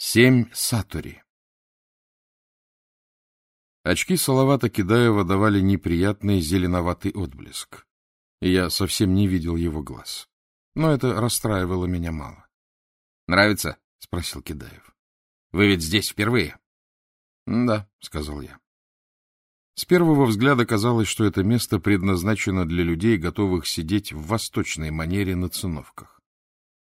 Семь сатори. Очки Салавата Кидаева давали неприятный зеленоватый отблеск, и я совсем не видел его глаз. Но это расстраивало меня мало. — Нравится? — спросил Кидаев. — Вы ведь здесь впервые? — Да, — сказал я. С первого взгляда казалось, что это место предназначено для людей, готовых сидеть в восточной манере на циновках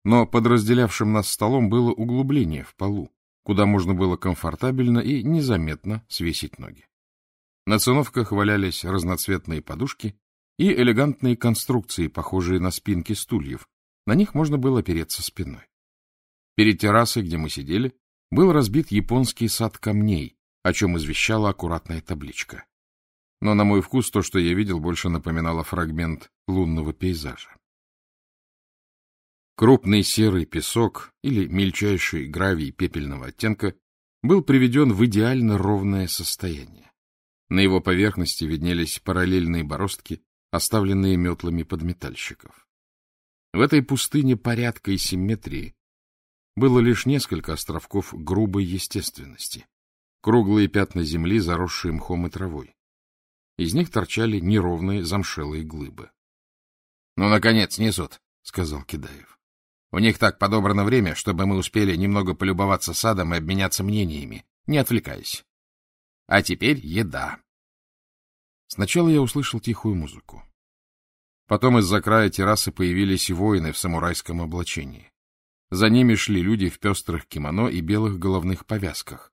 но под разделявшим нас столом было углубление в полу, куда можно было комфортабельно и незаметно свесить ноги. На циновках валялись разноцветные подушки и элегантные конструкции, похожие на спинки стульев. На них можно было опереться спиной. Перед террасой, где мы сидели, был разбит японский сад камней, о чем извещала аккуратная табличка. Но, на мой вкус, то, что я видел, больше напоминало фрагмент лунного пейзажа. Крупный серый песок или мельчайший гравий пепельного оттенка был приведен в идеально ровное состояние. На его поверхности виднелись параллельные бороздки, оставленные метлами подметальщиков. В этой пустыне порядка и симметрии было лишь несколько островков грубой естественности, круглые пятна земли, заросшие мхом и травой. Из них торчали неровные замшелые глыбы. — Ну, наконец, несут, — сказал Кидаев. У них так подобрано время, чтобы мы успели немного полюбоваться садом и обменяться мнениями, не отвлекаясь. А теперь еда. Сначала я услышал тихую музыку. Потом из-за края террасы появились воины в самурайском облачении. За ними шли люди в пестрых кимоно и белых головных повязках,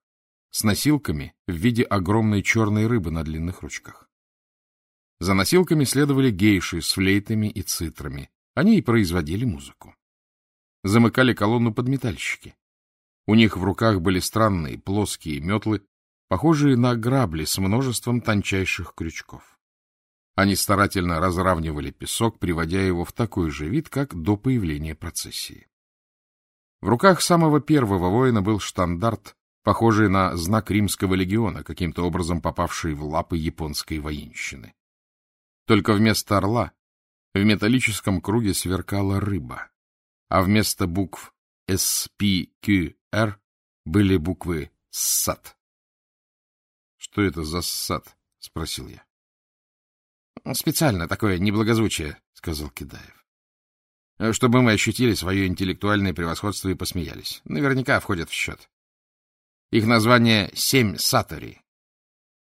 с носилками в виде огромной черной рыбы на длинных ручках. За носилками следовали гейши с флейтами и цитрами. Они и производили музыку замыкали колонну подметальщики. У них в руках были странные плоские метлы, похожие на грабли с множеством тончайших крючков. Они старательно разравнивали песок, приводя его в такой же вид, как до появления процессии. В руках самого первого воина был штандарт, похожий на знак римского легиона, каким-то образом попавший в лапы японской воинщины. Только вместо орла в металлическом круге сверкала рыба а вместо букв SPQR были буквы ССАТ. — Что это за ССАТ? — спросил я. — Специально такое неблагозвучие, — сказал Кидаев. — Чтобы мы ощутили свое интеллектуальное превосходство и посмеялись. Наверняка входят в счет. Их название — «Семь Сатори».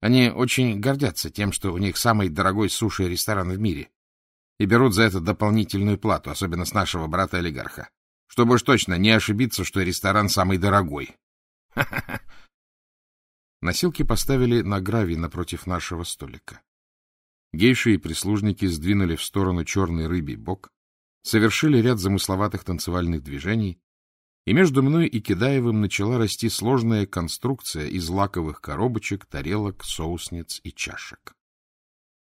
Они очень гордятся тем, что у них самый дорогой суши-ресторан в мире и берут за это дополнительную плату, особенно с нашего брата-олигарха. Чтобы уж точно не ошибиться, что ресторан самый дорогой. Носилки поставили на гравий напротив нашего столика. Гейши и прислужники сдвинули в сторону черный рыбий бок, совершили ряд замысловатых танцевальных движений, и между мной и Кидаевым начала расти сложная конструкция из лаковых коробочек, тарелок, соусниц и чашек.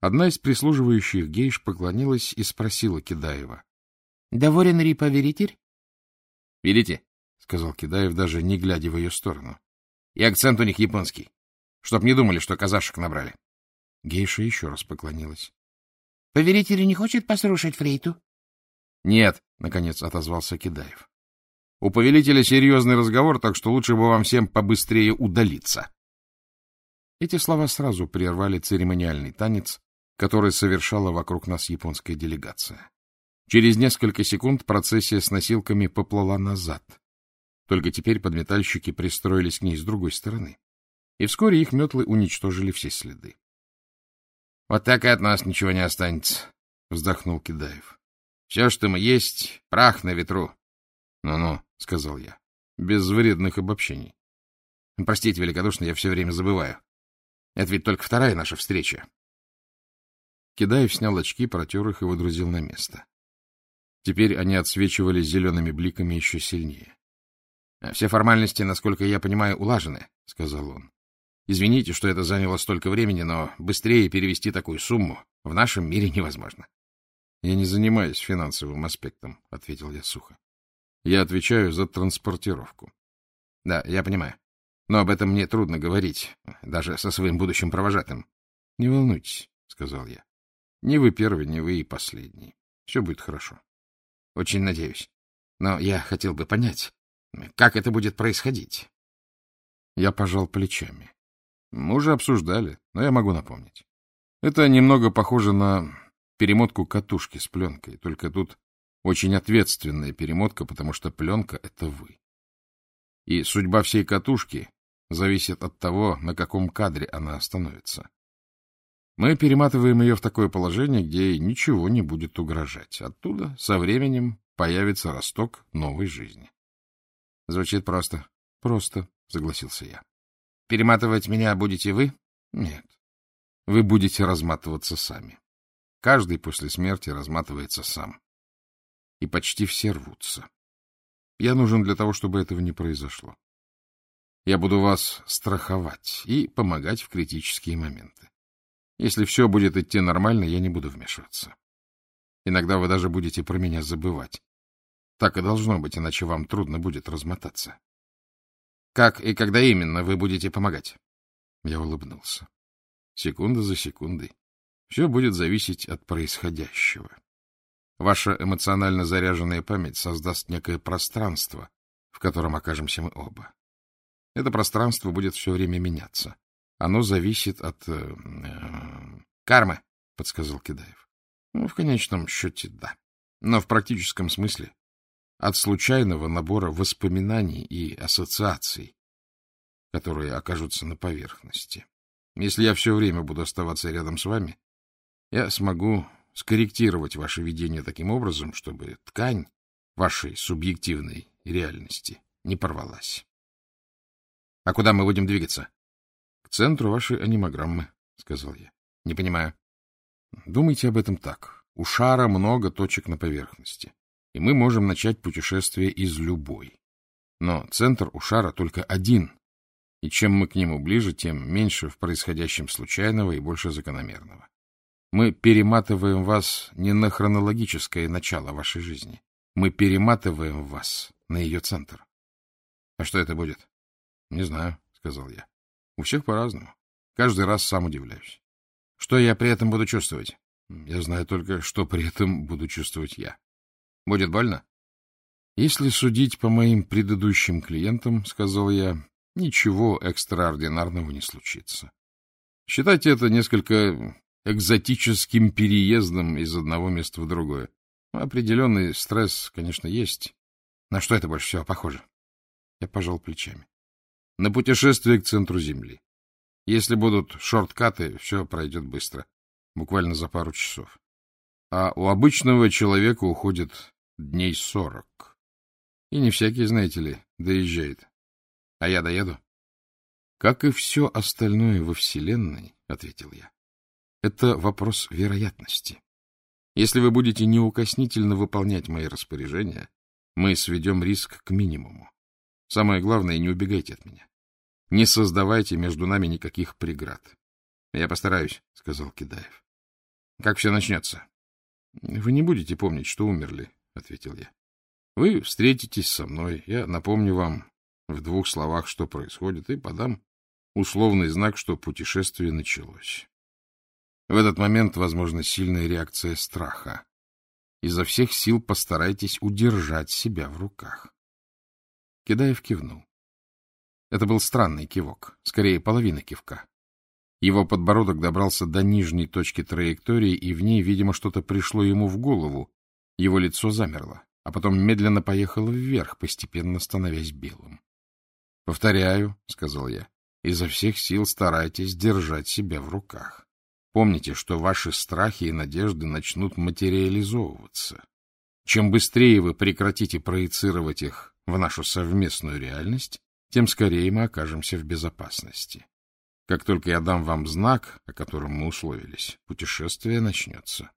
Одна из прислуживающих гейш поклонилась и спросила Кидаева. — Доволен ли поверитель? — Видите, — сказал Кидаев, даже не глядя в ее сторону. — И акцент у них японский. Чтоб не думали, что казашек набрали. Гейша еще раз поклонилась. — Поверитель не хочет послушать флейту? — Нет, — наконец отозвался Кидаев. — У повелителя серьезный разговор, так что лучше бы вам всем побыстрее удалиться. Эти слова сразу прервали церемониальный танец, который совершала вокруг нас японская делегация. Через несколько секунд процессия с носилками поплыла назад. Только теперь подметальщики пристроились к ней с другой стороны. И вскоре их метлы уничтожили все следы. — Вот так и от нас ничего не останется, — вздохнул Кидаев. — Все, что мы есть, прах на ветру. «Ну — Ну-ну, — сказал я, — без вредных обобщений. — Простите великодушно, я все время забываю. Это ведь только вторая наша встреча. Кидаев снял очки, протер их и выдрузил на место. Теперь они отсвечивали зелеными бликами еще сильнее. — Все формальности, насколько я понимаю, улажены, — сказал он. — Извините, что это заняло столько времени, но быстрее перевести такую сумму в нашем мире невозможно. — Я не занимаюсь финансовым аспектом, — ответил я сухо. — Я отвечаю за транспортировку. — Да, я понимаю. Но об этом мне трудно говорить, даже со своим будущим провожатым. — Не волнуйтесь, — сказал я. Не вы первый, не вы и последний. Все будет хорошо. Очень надеюсь. Но я хотел бы понять, Как это будет происходить? Я пожал плечами. Мы уже обсуждали, но я могу напомнить. Это немного похоже на перемотку катушки с пленкой, только тут очень ответственная перемотка, потому что пленка — это вы. И судьба всей катушки зависит от того, на каком кадре она остановится. Мы перематываем ее в такое положение, где ей ничего не будет угрожать. Оттуда со временем появится росток новой жизни. Звучит просто. Просто, согласился я. Перематывать меня будете вы? Нет. Вы будете разматываться сами. Каждый после смерти разматывается сам. И почти все рвутся. Я нужен для того, чтобы этого не произошло. Я буду вас страховать и помогать в критические моменты. Если все будет идти нормально, я не буду вмешиваться. Иногда вы даже будете про меня забывать. Так и должно быть, иначе вам трудно будет размотаться. Как и когда именно вы будете помогать? Я улыбнулся. Секунда за секундой. Все будет зависеть от происходящего. Ваша эмоционально заряженная память создаст некое пространство, в котором окажемся мы оба. Это пространство будет все время меняться. Оно зависит от... Э, э, кармы, — подсказал Кидаев. Ну, в конечном счете, да. Но в практическом смысле от случайного набора воспоминаний и ассоциаций, которые окажутся на поверхности. Если я все время буду оставаться рядом с вами, я смогу скорректировать ваше видение таким образом, чтобы ткань вашей субъективной реальности не порвалась. — А куда мы будем двигаться? — центру вашей анимограммы, — сказал я. — Не понимаю. — Думайте об этом так. У шара много точек на поверхности, и мы можем начать путешествие из любой. Но центр у шара только один, и чем мы к нему ближе, тем меньше в происходящем случайного и больше закономерного. Мы перематываем вас не на хронологическое начало вашей жизни. Мы перематываем вас на ее центр. — А что это будет? — Не знаю, — сказал я. — У всех по-разному. Каждый раз сам удивляюсь. Что я при этом буду чувствовать? Я знаю только, что при этом буду чувствовать я. Будет больно? Если судить по моим предыдущим клиентам, — сказал я, — ничего экстраординарного не случится. Считайте это несколько экзотическим переездом из одного места в другое. Определенный стресс, конечно, есть. На что это больше всего похоже? Я пожал плечами. На путешествие к центру Земли. Если будут шорткаты, все пройдет быстро. Буквально за пару часов. А у обычного человека уходит дней сорок. И не всякий, знаете ли, доезжает. А я доеду? Как и все остальное во Вселенной, — ответил я. Это вопрос вероятности. Если вы будете неукоснительно выполнять мои распоряжения, мы сведем риск к минимуму. Самое главное, не убегайте от меня. Не создавайте между нами никаких преград. — Я постараюсь, — сказал Кидаев. — Как все начнется? — Вы не будете помнить, что умерли, — ответил я. — Вы встретитесь со мной, я напомню вам в двух словах, что происходит, и подам условный знак, что путешествие началось. В этот момент возможна сильная реакция страха. Изо всех сил постарайтесь удержать себя в руках. Кидаев кивнул. Это был странный кивок, скорее половина кивка. Его подбородок добрался до нижней точки траектории, и в ней, видимо, что-то пришло ему в голову. Его лицо замерло, а потом медленно поехало вверх, постепенно становясь белым. — Повторяю, — сказал я, — изо всех сил старайтесь держать себя в руках. Помните, что ваши страхи и надежды начнут материализовываться. Чем быстрее вы прекратите проецировать их в нашу совместную реальность, тем скорее мы окажемся в безопасности. Как только я дам вам знак, о котором мы условились, путешествие начнется.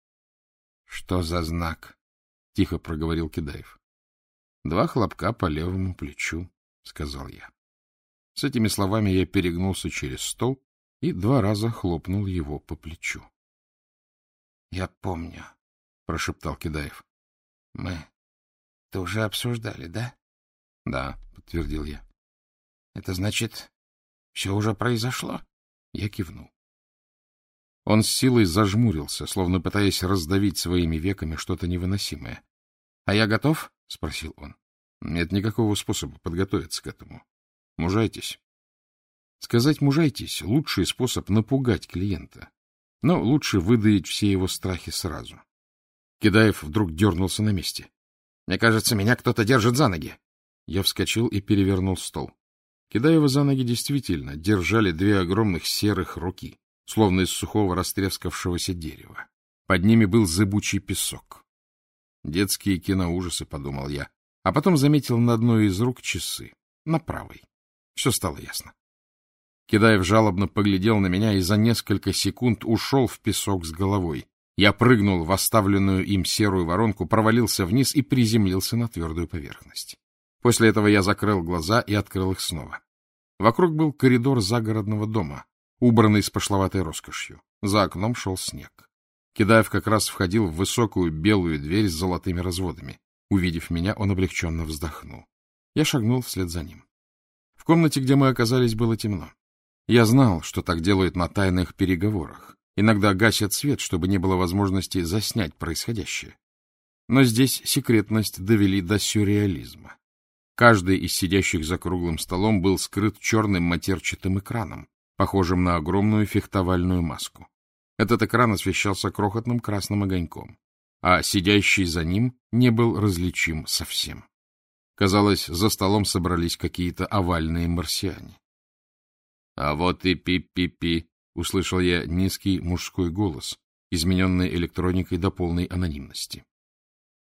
— Что за знак? — тихо проговорил Кидаев. — Два хлопка по левому плечу, — сказал я. С этими словами я перегнулся через стол и два раза хлопнул его по плечу. — Я помню, — прошептал Кидаев. — Мы... Ты уже обсуждали, да? — Да, — подтвердил я. — Это значит, все уже произошло? Я кивнул. Он с силой зажмурился, словно пытаясь раздавить своими веками что-то невыносимое. — А я готов? — спросил он. Нет никакого способа подготовиться к этому. Мужайтесь. Сказать «мужайтесь» — лучший способ напугать клиента. Но лучше выдаить все его страхи сразу. Кидаев вдруг дернулся на месте. — Мне кажется, меня кто-то держит за ноги. Я вскочил и перевернул стол. Кидаева за ноги действительно держали две огромных серых руки, словно из сухого растрескавшегося дерева. Под ними был зыбучий песок. Детские киноужасы, — подумал я, а потом заметил на одной из рук часы, на правой. Все стало ясно. Кидаев жалобно поглядел на меня и за несколько секунд ушел в песок с головой. Я прыгнул в оставленную им серую воронку, провалился вниз и приземлился на твердую поверхность. После этого я закрыл глаза и открыл их снова. Вокруг был коридор загородного дома, убранный с пошловатой роскошью. За окном шел снег. Кидаев как раз входил в высокую белую дверь с золотыми разводами. Увидев меня, он облегченно вздохнул. Я шагнул вслед за ним. В комнате, где мы оказались, было темно. Я знал, что так делают на тайных переговорах. Иногда гасят свет, чтобы не было возможности заснять происходящее. Но здесь секретность довели до сюрреализма. Каждый из сидящих за круглым столом был скрыт черным матерчатым экраном, похожим на огромную фехтовальную маску. Этот экран освещался крохотным красным огоньком, а сидящий за ним не был различим совсем. Казалось, за столом собрались какие-то овальные марсиане. — А вот и пи-пи-пи, — услышал я низкий мужской голос, измененный электроникой до полной анонимности.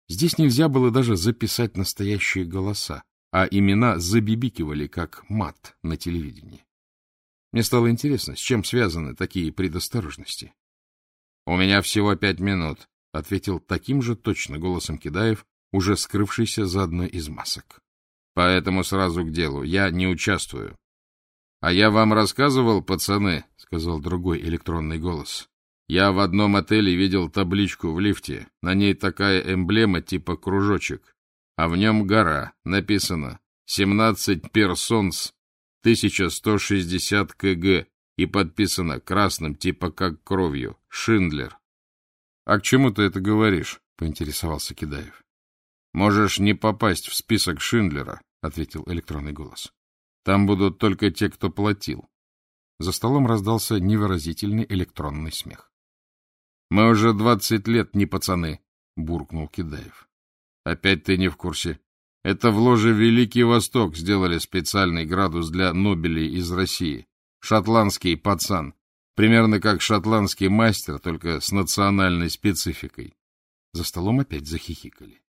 Здесь нельзя было даже записать настоящие голоса, а имена забибикивали, как мат на телевидении. Мне стало интересно, с чем связаны такие предосторожности. — У меня всего пять минут, — ответил таким же точно голосом Кидаев, уже скрывшийся за одной из масок. — Поэтому сразу к делу. Я не участвую. — А я вам рассказывал, пацаны, — сказал другой электронный голос. — Я в одном отеле видел табличку в лифте. На ней такая эмблема типа кружочек. А в нем гора. Написано «17 персонс, 1160 кг» и подписано красным, типа как кровью. Шиндлер. — А к чему ты это говоришь? — поинтересовался Кидаев. — Можешь не попасть в список Шиндлера, — ответил электронный голос. — Там будут только те, кто платил. За столом раздался невыразительный электронный смех. — Мы уже двадцать лет не пацаны, — буркнул Кидаев. — Опять ты не в курсе. Это в ложе Великий Восток сделали специальный градус для Нобелей из России. Шотландский пацан. Примерно как шотландский мастер, только с национальной спецификой. За столом опять захихикали.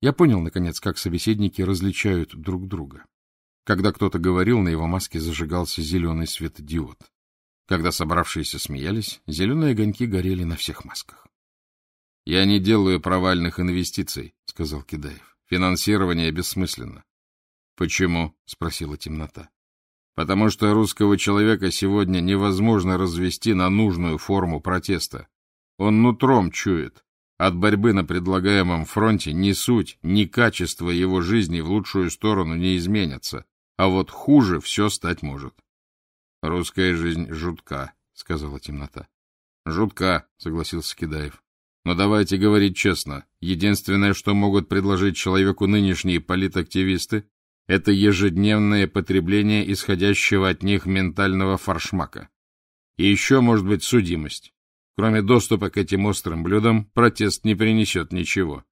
Я понял, наконец, как собеседники различают друг друга. Когда кто-то говорил, на его маске зажигался зеленый светодиод. Когда собравшиеся смеялись, зеленые огоньки горели на всех масках. — Я не делаю провальных инвестиций, — сказал Кидаев. — Финансирование бессмысленно. — Почему? — спросила темнота потому что русского человека сегодня невозможно развести на нужную форму протеста. Он нутром чует. От борьбы на предлагаемом фронте ни суть, ни качество его жизни в лучшую сторону не изменятся, а вот хуже все стать может. «Русская жизнь жутка», — сказала темнота. «Жутка», — согласился Кидаев. «Но давайте говорить честно. Единственное, что могут предложить человеку нынешние политактивисты, это ежедневное потребление исходящего от них ментального фаршмака. И еще может быть судимость. Кроме доступа к этим острым блюдам, протест не принесет ничего.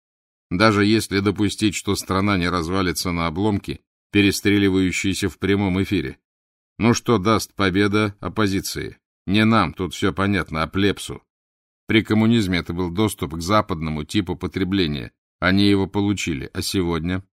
Даже если допустить, что страна не развалится на обломки, перестреливающиеся в прямом эфире. Ну что даст победа оппозиции? Не нам, тут все понятно, а плебсу. При коммунизме это был доступ к западному типу потребления. Они его получили, а сегодня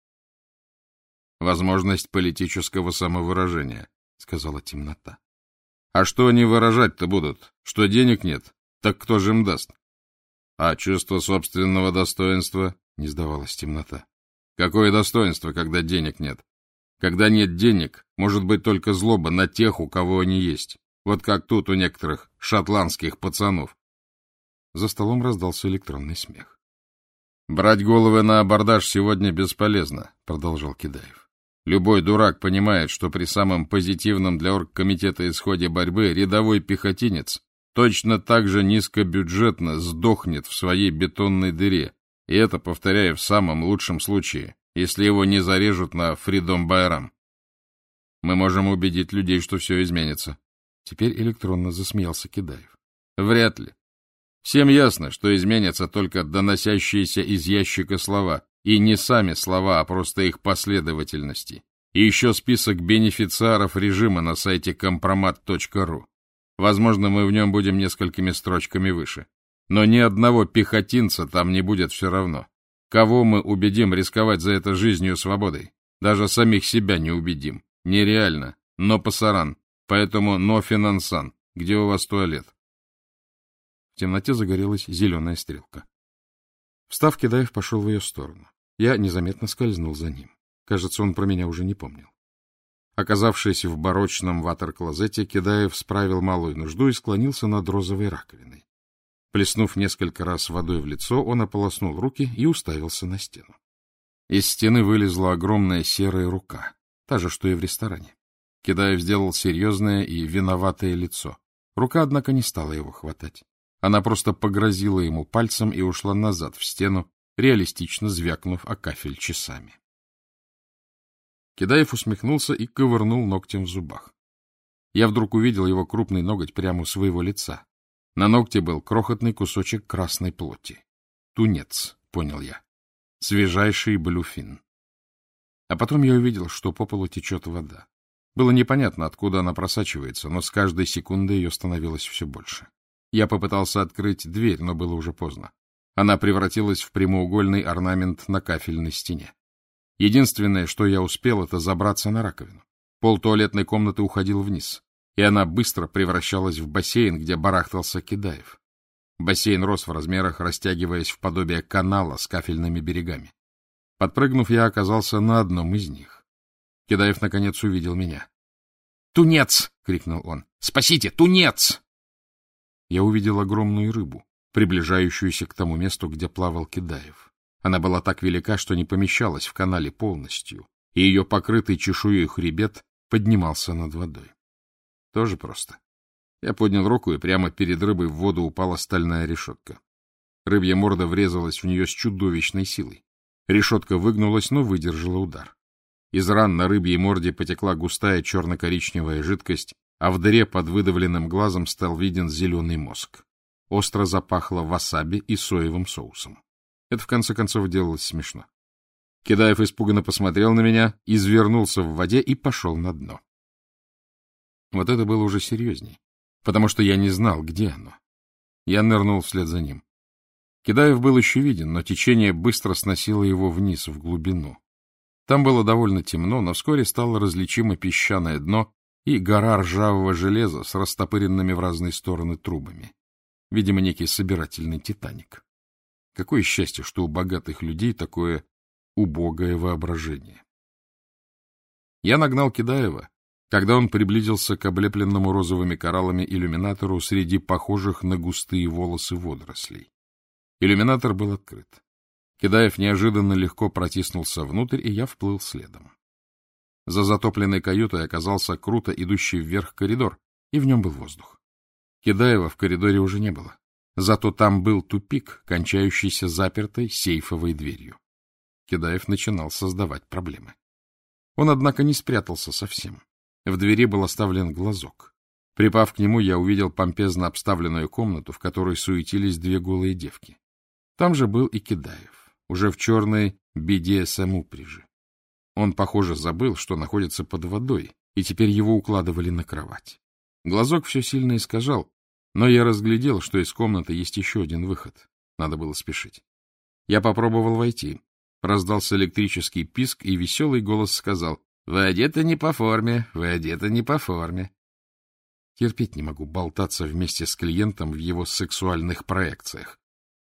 возможность политического самовыражения, — сказала темнота. — А что они выражать-то будут? Что денег нет? Так кто же им даст? — А чувство собственного достоинства? — не сдавалась темнота. — Какое достоинство, когда денег нет? Когда нет денег, может быть только злоба на тех, у кого они есть. Вот как тут у некоторых шотландских пацанов. За столом раздался электронный смех. — Брать головы на абордаж сегодня бесполезно, — продолжал Кидаев. Любой дурак понимает, что при самом позитивном для оргкомитета исходе борьбы рядовой пехотинец точно так же низкобюджетно сдохнет в своей бетонной дыре, и это, повторяю, в самом лучшем случае, если его не зарежут на Фридом Байрам. Мы можем убедить людей, что все изменится. Теперь электронно засмеялся Кидаев. Вряд ли. Всем ясно, что изменятся только доносящиеся из ящика слова, и не сами слова, а просто их последовательности. И еще список бенефициаров режима на сайте компромат.ру. Возможно, мы в нем будем несколькими строчками выше. Но ни одного пехотинца там не будет все равно. Кого мы убедим рисковать за это жизнью и свободой? Даже самих себя не убедим. Нереально. Но пасаран. Поэтому но финансан. Где у вас туалет? В темноте загорелась зеленая стрелка. Встав, Кидаев пошел в ее сторону. Я незаметно скользнул за ним. Кажется, он про меня уже не помнил. Оказавшись в барочном ватер-клозете, Кидаев справил малую нужду и склонился над розовой раковиной. Плеснув несколько раз водой в лицо, он ополоснул руки и уставился на стену. Из стены вылезла огромная серая рука, та же, что и в ресторане. Кидаев сделал серьезное и виноватое лицо. Рука, однако, не стала его хватать. Она просто погрозила ему пальцем и ушла назад в стену, реалистично звякнув о кафель часами. Кидаев усмехнулся и ковырнул ногтем в зубах. Я вдруг увидел его крупный ноготь прямо у своего лица. На ногте был крохотный кусочек красной плоти. Тунец, понял я. Свежайший блюфин. А потом я увидел, что по полу течет вода. Было непонятно, откуда она просачивается, но с каждой секундой ее становилось все больше. Я попытался открыть дверь, но было уже поздно. Она превратилась в прямоугольный орнамент на кафельной стене. Единственное, что я успел, это забраться на раковину. Пол туалетной комнаты уходил вниз, и она быстро превращалась в бассейн, где барахтался Кидаев. Бассейн рос в размерах, растягиваясь в подобие канала с кафельными берегами. Подпрыгнув, я оказался на одном из них. Кидаев, наконец, увидел меня. «Тунец!» — крикнул он. «Спасите! Тунец!» я увидел огромную рыбу, приближающуюся к тому месту, где плавал Кидаев. Она была так велика, что не помещалась в канале полностью, и ее покрытый чешуей хребет поднимался над водой. Тоже просто. Я поднял руку, и прямо перед рыбой в воду упала стальная решетка. Рыбья морда врезалась в нее с чудовищной силой. Решетка выгнулась, но выдержала удар. Из ран на рыбьей морде потекла густая черно-коричневая жидкость, а в дыре под выдавленным глазом стал виден зеленый мозг. Остро запахло васаби и соевым соусом. Это, в конце концов, делалось смешно. Кидаев испуганно посмотрел на меня, извернулся в воде и пошел на дно. Вот это было уже серьезней, потому что я не знал, где оно. Я нырнул вслед за ним. Кидаев был еще виден, но течение быстро сносило его вниз, в глубину. Там было довольно темно, но вскоре стало различимо песчаное дно и гора ржавого железа с растопыренными в разные стороны трубами. Видимо, некий собирательный «Титаник». Какое счастье, что у богатых людей такое убогое воображение. Я нагнал Кидаева, когда он приблизился к облепленному розовыми кораллами иллюминатору среди похожих на густые волосы водорослей. Иллюминатор был открыт. Кидаев неожиданно легко протиснулся внутрь, и я вплыл следом. За затопленной каютой оказался круто идущий вверх коридор, и в нем был воздух. Кидаева в коридоре уже не было. Зато там был тупик, кончающийся запертой сейфовой дверью. Кидаев начинал создавать проблемы. Он, однако, не спрятался совсем. В двери был оставлен глазок. Припав к нему, я увидел помпезно обставленную комнату, в которой суетились две голые девки. Там же был и Кидаев, уже в черной беде самупряжи. Он, похоже, забыл, что находится под водой, и теперь его укладывали на кровать. Глазок все сильно искажал, но я разглядел, что из комнаты есть еще один выход. Надо было спешить. Я попробовал войти. Раздался электрический писк, и веселый голос сказал, «Вы одеты не по форме, вы одеты не по форме». Терпеть не могу болтаться вместе с клиентом в его сексуальных проекциях.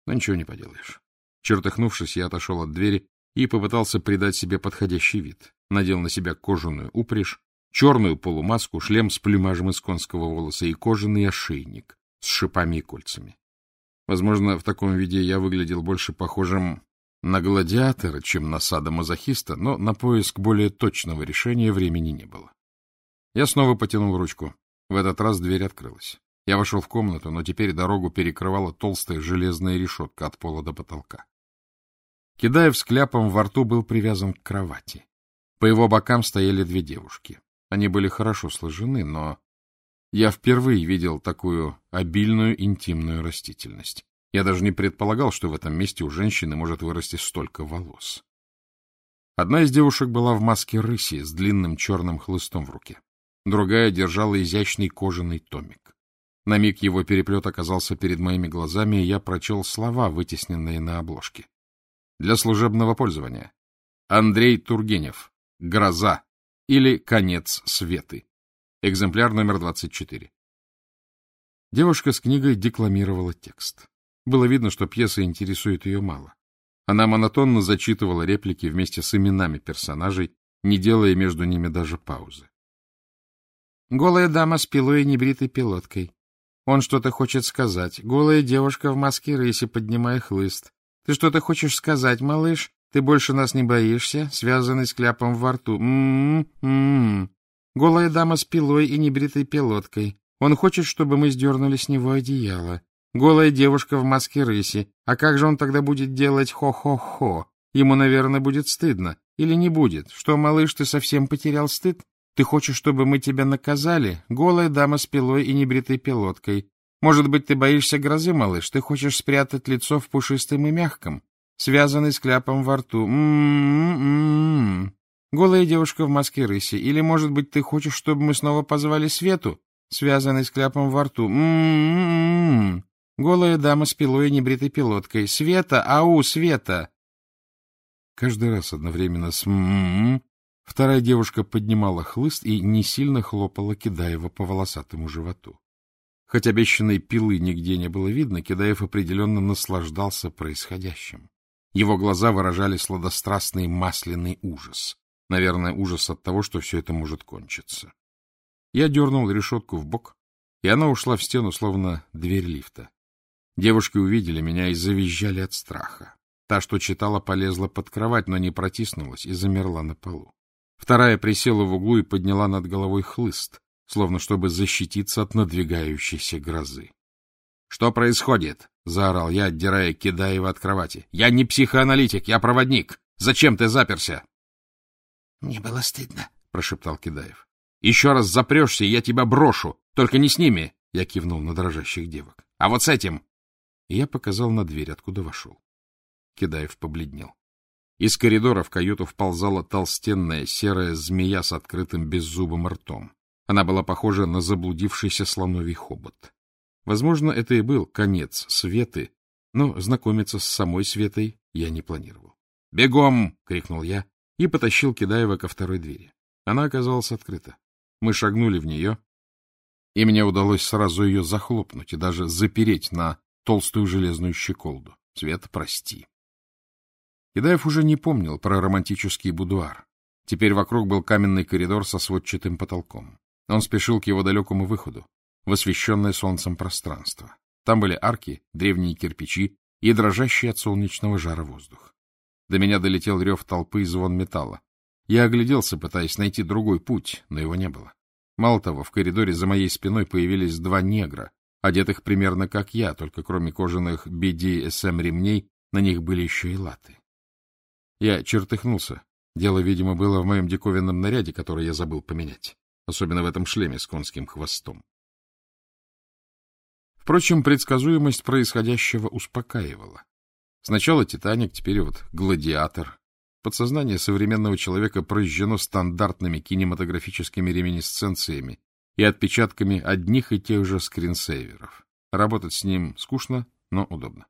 Но ничего не поделаешь. Чертыхнувшись, я отошел от двери и попытался придать себе подходящий вид. Надел на себя кожаную упряжь, черную полумаску, шлем с плюмажем из конского волоса и кожаный ошейник с шипами и кольцами. Возможно, в таком виде я выглядел больше похожим на гладиатора, чем на садомазохиста, но на поиск более точного решения времени не было. Я снова потянул ручку. В этот раз дверь открылась. Я вошел в комнату, но теперь дорогу перекрывала толстая железная решетка от пола до потолка. Кидаев с кляпом во рту был привязан к кровати. По его бокам стояли две девушки. Они были хорошо сложены, но я впервые видел такую обильную интимную растительность. Я даже не предполагал, что в этом месте у женщины может вырасти столько волос. Одна из девушек была в маске рыси с длинным черным хлыстом в руке. Другая держала изящный кожаный томик. На миг его переплет оказался перед моими глазами, и я прочел слова, вытесненные на обложке. Для служебного пользования. Андрей Тургенев. Гроза. Или конец светы. Экземпляр номер 24. Девушка с книгой декламировала текст. Было видно, что пьеса интересует ее мало. Она монотонно зачитывала реплики вместе с именами персонажей, не делая между ними даже паузы. Голая дама с пилой и небритой пилоткой. Он что-то хочет сказать. Голая девушка в маске рыси, поднимая хлыст. Ты что-то хочешь сказать, малыш? Ты больше нас не боишься, связанный с кляпом во рту. М-м-м. Голая дама с пилой и небритой пилоткой. Он хочет, чтобы мы сдернули с него одеяло. Голая девушка в маске рыси. А как же он тогда будет делать хо-хо-хо? Ему, наверное, будет стыдно. Или не будет? Что, малыш, ты совсем потерял стыд? Ты хочешь, чтобы мы тебя наказали? Голая дама с пилой и небритой пилоткой. Может быть, ты боишься грозы, малыш? Ты хочешь спрятать лицо в пушистом и мягком, связанный с кляпом во рту? М-м-м. Голая девушка в маске рыси. Или, может быть, ты хочешь, чтобы мы снова позвали Свету, связанный с кляпом во рту? М-м-м. Голая дама с пилой и небритой пилоткой. Света, ау, Света! Каждый раз одновременно с м-м-м вторая девушка поднимала хлыст и не сильно хлопала Кидаева по волосатому животу. Хоть обещанной пилы нигде не было видно, Кидаев определенно наслаждался происходящим. Его глаза выражали сладострастный масляный ужас. Наверное, ужас от того, что все это может кончиться. Я дернул решетку в бок, и она ушла в стену, словно дверь лифта. Девушки увидели меня и завизжали от страха. Та, что читала, полезла под кровать, но не протиснулась и замерла на полу. Вторая присела в углу и подняла над головой хлыст, словно чтобы защититься от надвигающейся грозы. — Что происходит? — заорал я, отдирая Кидаева от кровати. — Я не психоаналитик, я проводник. Зачем ты заперся? — Мне было стыдно, — прошептал Кидаев. — Еще раз запрешься, я тебя брошу. Только не с ними, — я кивнул на дрожащих девок. — А вот с этим. И я показал на дверь, откуда вошел. Кидаев побледнел. Из коридора в каюту вползала толстенная серая змея с открытым беззубым ртом. Она была похожа на заблудившийся слоновий хобот. Возможно, это и был конец Светы, но знакомиться с самой Светой я не планировал. «Бегом!» — крикнул я и потащил Кидаева ко второй двери. Она оказалась открыта. Мы шагнули в нее, и мне удалось сразу ее захлопнуть и даже запереть на толстую железную щеколду. Свет, прости. Кидаев уже не помнил про романтический будуар. Теперь вокруг был каменный коридор со сводчатым потолком. Он спешил к его далекому выходу, в освещенное солнцем пространство. Там были арки, древние кирпичи и дрожащий от солнечного жара воздух. До меня долетел рев толпы и звон металла. Я огляделся, пытаясь найти другой путь, но его не было. Мало того, в коридоре за моей спиной появились два негра, одетых примерно как я, только кроме кожаных BDSM-ремней на них были еще и латы. Я чертыхнулся. Дело, видимо, было в моем диковинном наряде, который я забыл поменять, особенно в этом шлеме с конским хвостом. Впрочем, предсказуемость происходящего успокаивала. Сначала «Титаник», теперь вот «Гладиатор». Подсознание современного человека прожжено стандартными кинематографическими реминисценциями и отпечатками одних и тех же скринсейверов. Работать с ним скучно, но удобно.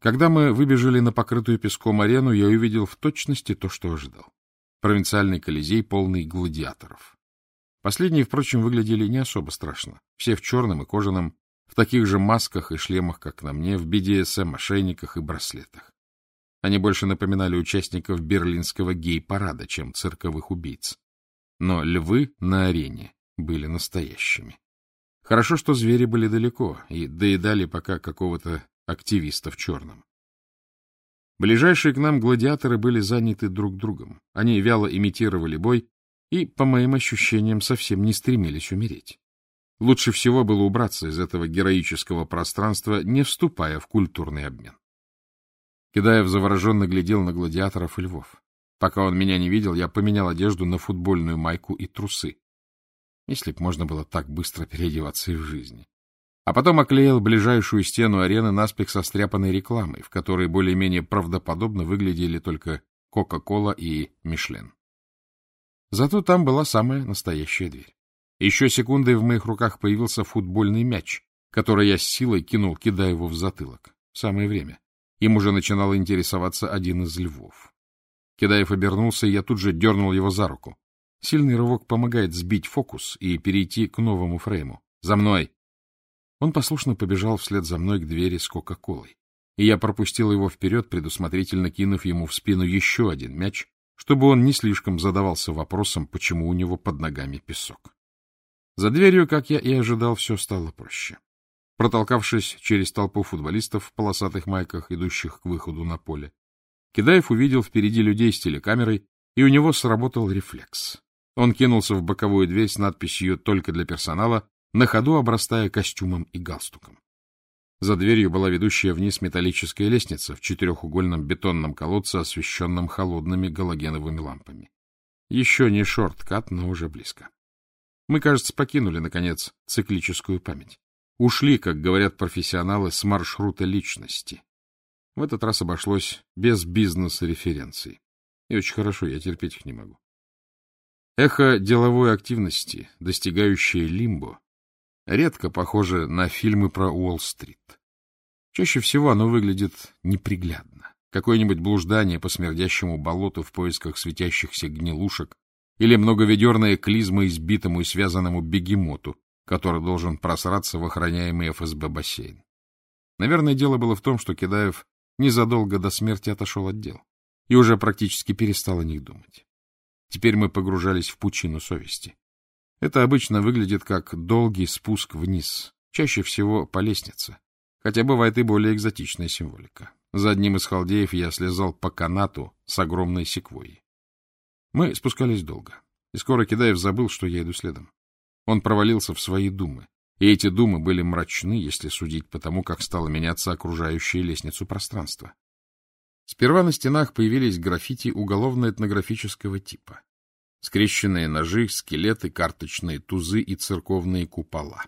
Когда мы выбежали на покрытую песком арену, я увидел в точности то, что ожидал. Провинциальный колизей, полный гладиаторов. Последние, впрочем, выглядели не особо страшно. Все в черном и кожаном, в таких же масках и шлемах, как на мне, в BDSM, ошейниках и браслетах. Они больше напоминали участников берлинского гей-парада, чем цирковых убийц. Но львы на арене были настоящими. Хорошо, что звери были далеко и доедали пока какого-то активиста в черном. Ближайшие к нам гладиаторы были заняты друг другом. Они вяло имитировали бой и, по моим ощущениям, совсем не стремились умереть. Лучше всего было убраться из этого героического пространства, не вступая в культурный обмен. Кидаев завороженно глядел на гладиаторов и львов. Пока он меня не видел, я поменял одежду на футбольную майку и трусы. Если б можно было так быстро переодеваться и в жизни. А потом оклеил ближайшую стену арены наспех состряпанной рекламой, в которой более-менее правдоподобно выглядели только Кока-Кола и Мишлен. Зато там была самая настоящая дверь. Еще секундой в моих руках появился футбольный мяч, который я с силой кинул, кидая его в затылок. Самое время. Им уже начинал интересоваться один из львов. Кидаев обернулся, и я тут же дернул его за руку. Сильный рывок помогает сбить фокус и перейти к новому фрейму. «За мной!» Он послушно побежал вслед за мной к двери с Кока-Колой, и я пропустил его вперед, предусмотрительно кинув ему в спину еще один мяч, чтобы он не слишком задавался вопросом, почему у него под ногами песок. За дверью, как я и ожидал, все стало проще. Протолкавшись через толпу футболистов в полосатых майках, идущих к выходу на поле, Кидаев увидел впереди людей с телекамерой, и у него сработал рефлекс. Он кинулся в боковую дверь с надписью «Только для персонала», на ходу обрастая костюмом и галстуком. За дверью была ведущая вниз металлическая лестница в четырехугольном бетонном колодце, освещенном холодными галогеновыми лампами. Еще не шорткат, но уже близко. Мы, кажется, покинули, наконец, циклическую память. Ушли, как говорят профессионалы, с маршрута личности. В этот раз обошлось без бизнес-референций. И очень хорошо, я терпеть их не могу. Эхо деловой активности, достигающее лимбо, редко похоже на фильмы про Уолл-стрит. Чаще всего оно выглядит неприглядно. Какое-нибудь блуждание по смердящему болоту в поисках светящихся гнилушек или многоведерная клизма избитому и связанному бегемоту, который должен просраться в охраняемый ФСБ бассейн. Наверное, дело было в том, что Кидаев незадолго до смерти отошел от дел и уже практически перестал о них думать. Теперь мы погружались в пучину совести. Это обычно выглядит как долгий спуск вниз, чаще всего по лестнице, хотя бывает и более экзотичная символика. За одним из халдеев я слезал по канату с огромной секвойей. Мы спускались долго, и скоро Кидаев забыл, что я иду следом. Он провалился в свои думы, и эти думы были мрачны, если судить по тому, как стало меняться окружающее лестницу пространство. Сперва на стенах появились граффити уголовно-этнографического типа скрещенные ножи, скелеты, карточные тузы и церковные купола.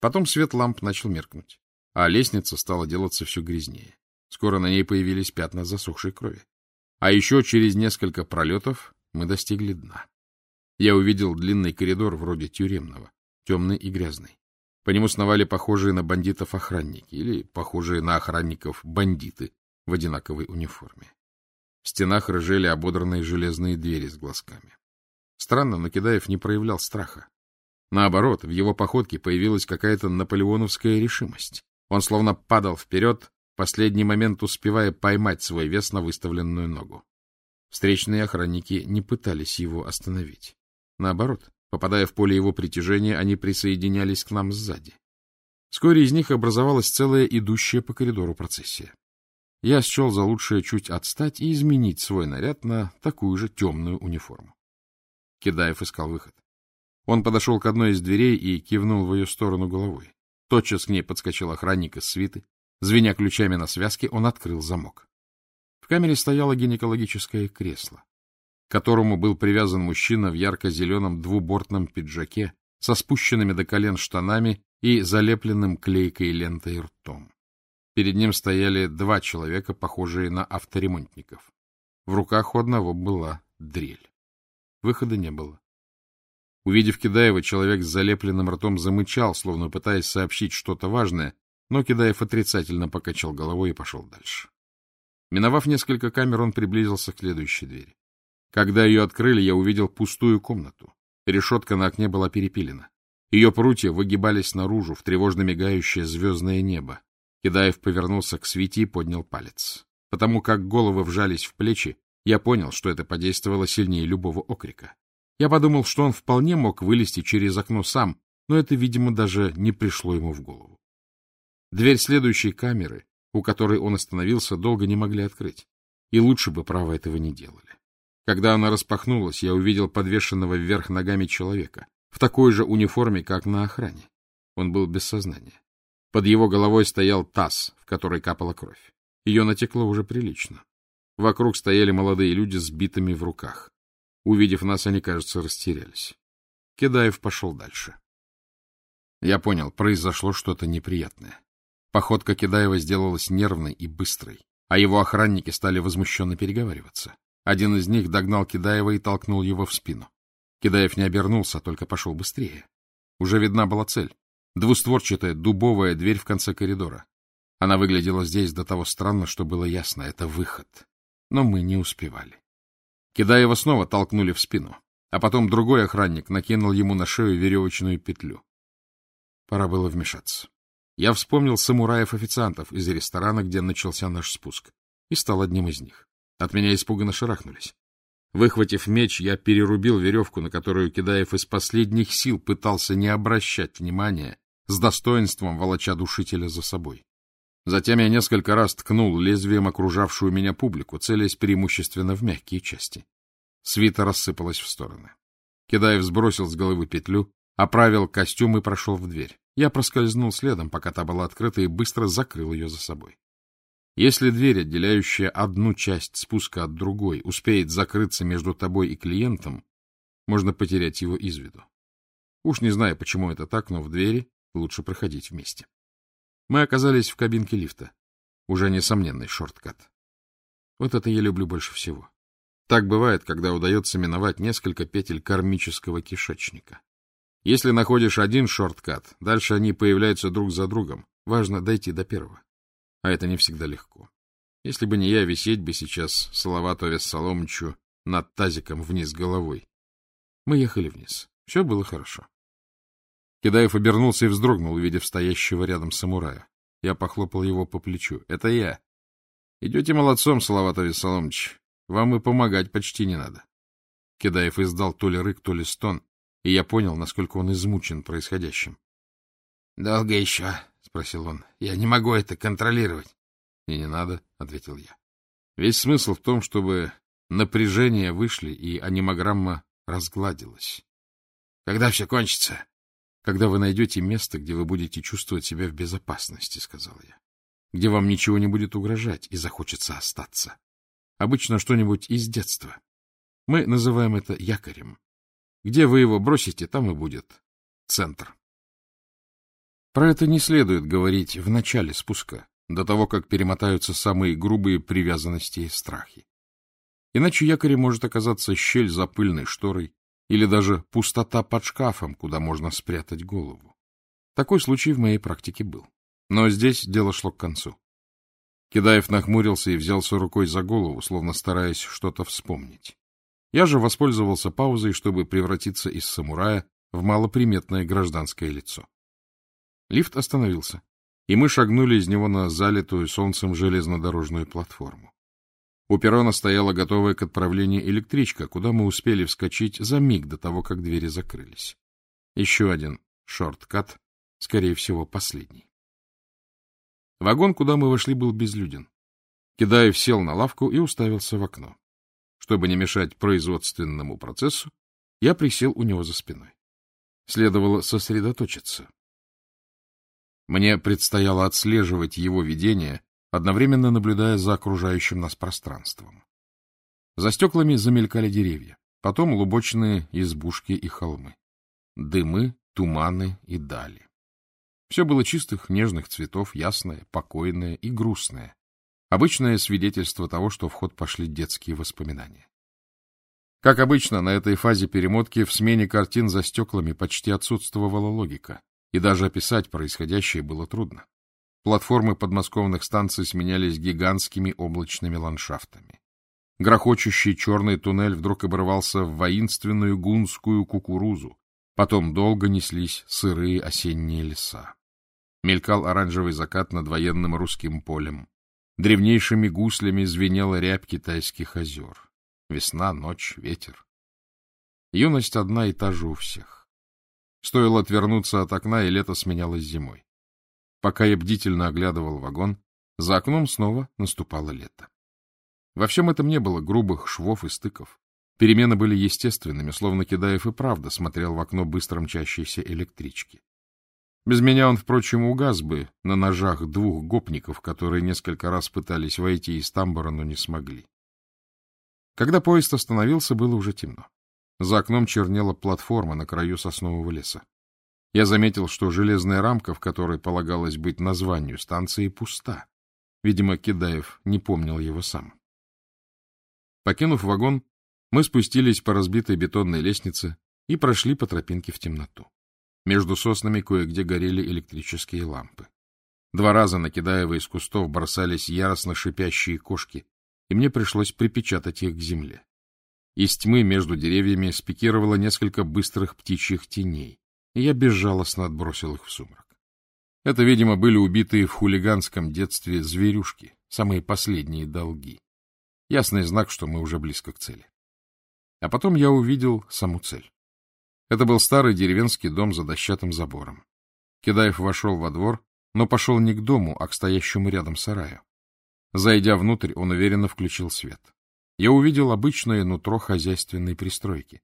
Потом свет ламп начал меркнуть, а лестница стала делаться все грязнее. Скоро на ней появились пятна засохшей крови. А еще через несколько пролетов мы достигли дна. Я увидел длинный коридор вроде тюремного, темный и грязный. По нему сновали похожие на бандитов охранники или похожие на охранников бандиты в одинаковой униформе. В стенах рыжели ободранные железные двери с глазками. Странно, но Кидаев не проявлял страха. Наоборот, в его походке появилась какая-то наполеоновская решимость. Он словно падал вперед, в последний момент успевая поймать свой вес на выставленную ногу. Встречные охранники не пытались его остановить. Наоборот, попадая в поле его притяжения, они присоединялись к нам сзади. Вскоре из них образовалась целая идущая по коридору процессия. Я счел за лучшее чуть отстать и изменить свой наряд на такую же темную униформу. Кидаев искал выход. Он подошел к одной из дверей и кивнул в ее сторону головой. Тотчас к ней подскочил охранник из свиты. Звеня ключами на связке, он открыл замок. В камере стояло гинекологическое кресло, к которому был привязан мужчина в ярко-зеленом двубортном пиджаке со спущенными до колен штанами и залепленным клейкой лентой ртом. Перед ним стояли два человека, похожие на авторемонтников. В руках у одного была дрель. Выхода не было. Увидев Кидаева, человек с залепленным ртом замычал, словно пытаясь сообщить что-то важное, но Кидаев отрицательно покачал головой и пошел дальше. Миновав несколько камер, он приблизился к следующей двери. Когда ее открыли, я увидел пустую комнату. Решетка на окне была перепилена. Ее прутья выгибались наружу в тревожно мигающее звездное небо. Кидаев повернулся к Свети и поднял палец. Потому как головы вжались в плечи, я понял, что это подействовало сильнее любого окрика. Я подумал, что он вполне мог вылезти через окно сам, но это, видимо, даже не пришло ему в голову. Дверь следующей камеры, у которой он остановился, долго не могли открыть, и лучше бы, право, этого не делали. Когда она распахнулась, я увидел подвешенного вверх ногами человека, в такой же униформе, как на охране. Он был без сознания. Под его головой стоял таз, в который капала кровь. Ее натекло уже прилично. Вокруг стояли молодые люди с битами в руках. Увидев нас, они, кажется, растерялись. Кедаев пошел дальше. Я понял, произошло что-то неприятное. Походка Кедаева сделалась нервной и быстрой, а его охранники стали возмущенно переговариваться. Один из них догнал Кедаева и толкнул его в спину. Кедаев не обернулся, только пошел быстрее. Уже видна была цель. Двустворчатая дубовая дверь в конце коридора. Она выглядела здесь до того странно, что было ясно — это выход. Но мы не успевали. Кедаева снова толкнули в спину, а потом другой охранник накинул ему на шею веревочную петлю. Пора было вмешаться. Я вспомнил самураев-официантов из ресторана, где начался наш спуск, и стал одним из них. От меня испуганно шарахнулись. Выхватив меч, я перерубил веревку, на которую Кидаев из последних сил пытался не обращать внимания, с достоинством волоча душителя за собой. Затем я несколько раз ткнул лезвием окружавшую меня публику, целясь преимущественно в мягкие части. Свита рассыпалась в стороны. Кидаев сбросил с головы петлю, оправил костюм и прошел в дверь. Я проскользнул следом, пока та была открыта, и быстро закрыл ее за собой. Если дверь, отделяющая одну часть спуска от другой, успеет закрыться между тобой и клиентом, можно потерять его из виду. Уж не знаю, почему это так, но в двери лучше проходить вместе. Мы оказались в кабинке лифта. Уже несомненный шорткат. Вот это я люблю больше всего. Так бывает, когда удается миновать несколько петель кармического кишечника. Если находишь один шорткат, дальше они появляются друг за другом. Важно дойти до первого. А это не всегда легко. Если бы не я, висеть бы сейчас Салавату Вессаломычу над тазиком вниз головой. Мы ехали вниз. Все было хорошо. Кидаев обернулся и вздрогнул, увидев стоящего рядом самурая. Я похлопал его по плечу. — Это я. — Идете молодцом, Салават Вессаломыч. Вам и помогать почти не надо. Кидаев издал то ли рык, то ли стон, и я понял, насколько он измучен происходящим. — Долго еще? — спросил он. — Я не могу это контролировать. — И не надо, — ответил я. Весь смысл в том, чтобы напряжение вышли, и анимограмма разгладилась. — Когда все кончится? — Когда вы найдете место, где вы будете чувствовать себя в безопасности, — сказал я. — Где вам ничего не будет угрожать и захочется остаться. Обычно что-нибудь из детства. Мы называем это якорем. Где вы его бросите, там и будет центр. Про это не следует говорить в начале спуска, до того, как перемотаются самые грубые привязанности и страхи. Иначе якорем может оказаться щель за пыльной шторой или даже пустота под шкафом, куда можно спрятать голову. Такой случай в моей практике был. Но здесь дело шло к концу. Кидаев нахмурился и взялся рукой за голову, словно стараясь что-то вспомнить. Я же воспользовался паузой, чтобы превратиться из самурая в малоприметное гражданское лицо. Лифт остановился, и мы шагнули из него на залитую солнцем железнодорожную платформу. У перрона стояла готовая к отправлению электричка, куда мы успели вскочить за миг до того, как двери закрылись. Еще один шорткат, скорее всего, последний. Вагон, куда мы вошли, был безлюден. Кидаев сел на лавку и уставился в окно. Чтобы не мешать производственному процессу, я присел у него за спиной. Следовало сосредоточиться. Мне предстояло отслеживать его видение, одновременно наблюдая за окружающим нас пространством. За стеклами замелькали деревья, потом лубочные избушки и холмы. Дымы, туманы и дали. Все было чистых, нежных цветов, ясное, покойное и грустное, Обычное свидетельство того, что в ход пошли детские воспоминания. Как обычно, на этой фазе перемотки в смене картин за стеклами почти отсутствовала логика, и даже описать происходящее было трудно. Платформы подмосковных станций сменялись гигантскими облачными ландшафтами. Грохочущий черный туннель вдруг оборвался в воинственную гунскую кукурузу, потом долго неслись сырые осенние леса. Мелькал оранжевый закат над военным русским полем. Древнейшими гуслями звенела рябь китайских озер. Весна, ночь, ветер. Юность одна и та же у всех. Стоило отвернуться от окна, и лето сменялось зимой. Пока я бдительно оглядывал вагон, за окном снова наступало лето. Во всем этом не было грубых швов и стыков. Перемены были естественными, словно Кидаев и правда смотрел в окно быстро мчащейся электрички. Без меня он, впрочем, угас бы на ножах двух гопников, которые несколько раз пытались войти из тамбура, но не смогли. Когда поезд остановился, было уже темно. За окном чернела платформа на краю соснового леса. Я заметил, что железная рамка, в которой полагалось быть названию станции, пуста. Видимо, Кидаев не помнил его сам. Покинув вагон, мы спустились по разбитой бетонной лестнице и прошли по тропинке в темноту. Между соснами кое-где горели электрические лампы. Два раза на Кидаева из кустов бросались яростно шипящие кошки, и мне пришлось припечатать их к земле. Из тьмы между деревьями спикировало несколько быстрых птичьих теней, и я безжалостно отбросил их в сумрак. Это, видимо, были убитые в хулиганском детстве зверюшки, самые последние долги. Ясный знак, что мы уже близко к цели. А потом я увидел саму цель. Это был старый деревенский дом за дощатым забором. Кидаев вошел во двор, но пошел не к дому, а к стоящему рядом сараю. Зайдя внутрь, он уверенно включил свет. Я увидел обычное нутро хозяйственной пристройки.